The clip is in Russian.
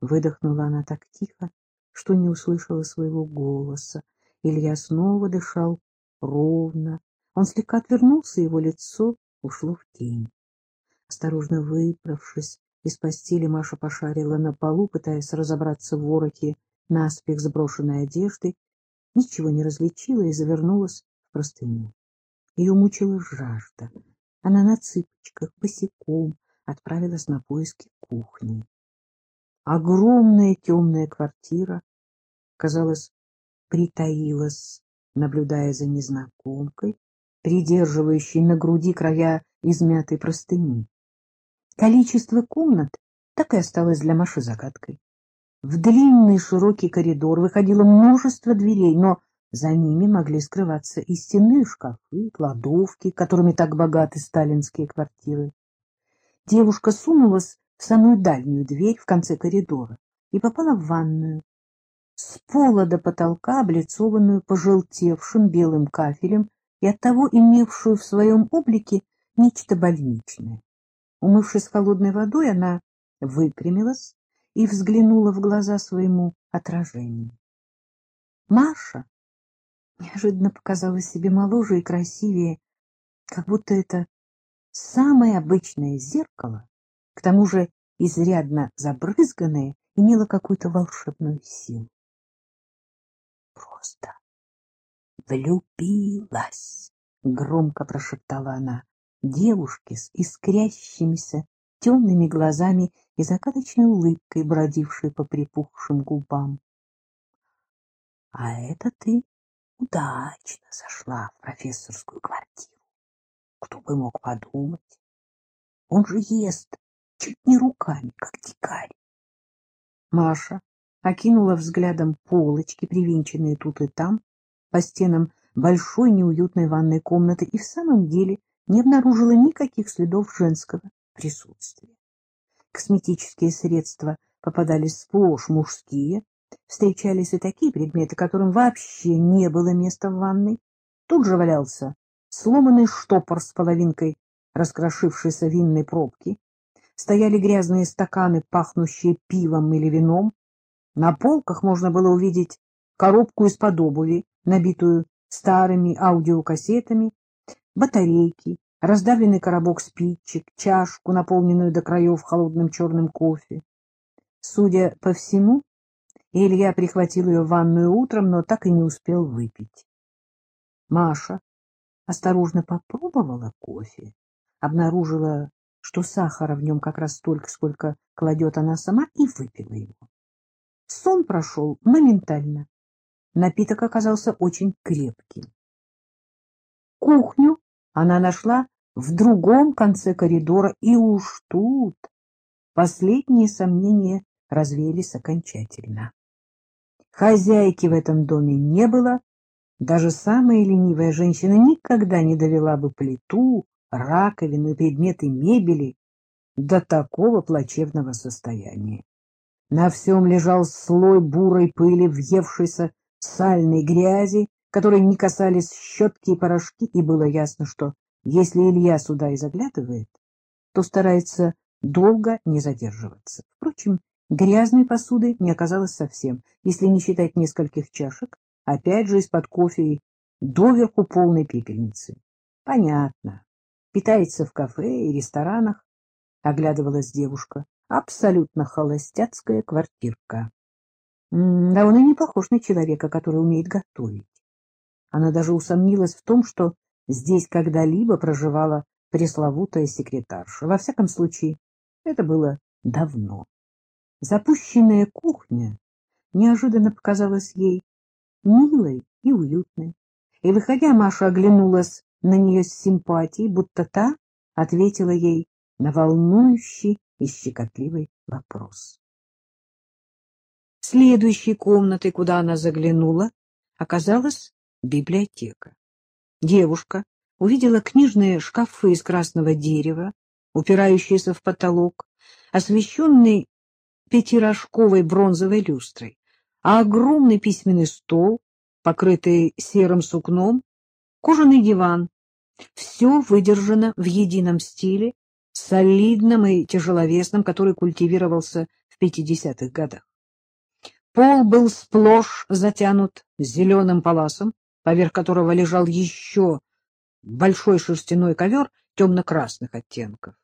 Выдохнула она так тихо, что не услышала своего голоса. Илья снова дышал ровно. Он слегка отвернулся, его лицо ушло в тень. Осторожно выправшись из постели, Маша пошарила на полу, пытаясь разобраться в вороте наспех сброшенной одежды, ничего не различила и завернулась в простыню. Ее мучила жажда. Она на цыпочках, босиком отправилась на поиски кухни. Огромная темная квартира, казалось, притаилась, наблюдая за незнакомкой, придерживающей на груди края измятой простыни. Количество комнат так и осталось для Маши загадкой. В длинный широкий коридор выходило множество дверей, но за ними могли скрываться и стенные шкафы, кладовки, которыми так богаты сталинские квартиры. Девушка сунулась в самую дальнюю дверь в конце коридора и попала в ванную. С пола до потолка, облицованную пожелтевшим белым кафелем и оттого имевшую в своем облике нечто больничное. Умывшись холодной водой, она выпрямилась и взглянула в глаза своему отражению. Маша неожиданно показалась себе моложе и красивее, как будто это самое обычное зеркало, к тому же изрядно забрызганное, имело какую-то волшебную силу. Просто влюбилась, — громко прошептала она девушке с искрящимися темными глазами и загадочной улыбкой, бродившей по припухшим губам. — А это ты удачно зашла в профессорскую квартиру. Кто бы мог подумать? Он же ест чуть не руками, как дикарь. Маша окинула взглядом полочки, привинченные тут и там, по стенам большой неуютной ванной комнаты, и в самом деле не обнаружила никаких следов женского присутствия. Косметические средства попадались сплошь мужские, встречались и такие предметы, которым вообще не было места в ванной. Тут же валялся сломанный штопор с половинкой раскрошившейся винной пробки, стояли грязные стаканы, пахнущие пивом или вином. На полках можно было увидеть коробку из-под обуви, набитую старыми аудиокассетами, батарейки, раздавленный коробок спичек, чашку, наполненную до краев холодным черным кофе. Судя по всему, Илья прихватил ее в ванную утром, но так и не успел выпить. Маша осторожно попробовала кофе, обнаружила, что сахара в нем как раз столько, сколько кладет она сама, и выпила его. Сон прошел моментально. Напиток оказался очень крепким. Кухню она нашла в другом конце коридора, и уж тут последние сомнения развеялись окончательно. Хозяйки в этом доме не было, даже самая ленивая женщина никогда не довела бы плиту, раковину и предметы мебели до такого плачевного состояния. На всем лежал слой бурой пыли, въевшейся сальной грязи, которые не касались щетки и порошки, и было ясно, что если Илья сюда и заглядывает, то старается долго не задерживаться. Впрочем, грязной посуды не оказалось совсем, если не считать нескольких чашек, опять же из-под кофе и доверху полной пепельницы. Понятно. Питается в кафе и ресторанах, оглядывалась девушка. Абсолютно холостяцкая квартирка. Да он и не похож на человека, который умеет готовить. Она даже усомнилась в том, что здесь когда-либо проживала пресловутая секретарша. Во всяком случае, это было давно. Запущенная кухня неожиданно показалась ей милой и уютной. И, выходя, Маша оглянулась на нее с симпатией, будто та ответила ей на волнующий и щекотливый вопрос. Следующей комнатой, куда она заглянула, оказалась библиотека. Девушка увидела книжные шкафы из красного дерева, упирающиеся в потолок, освещенный пятирожковой бронзовой люстрой, а огромный письменный стол, покрытый серым сукном, кожаный диван. Все выдержано в едином стиле, солидном и тяжеловесном, который культивировался в 50-х годах. Пол был сплошь затянут зеленым паласом, поверх которого лежал еще большой шерстяной ковер темно-красных оттенков.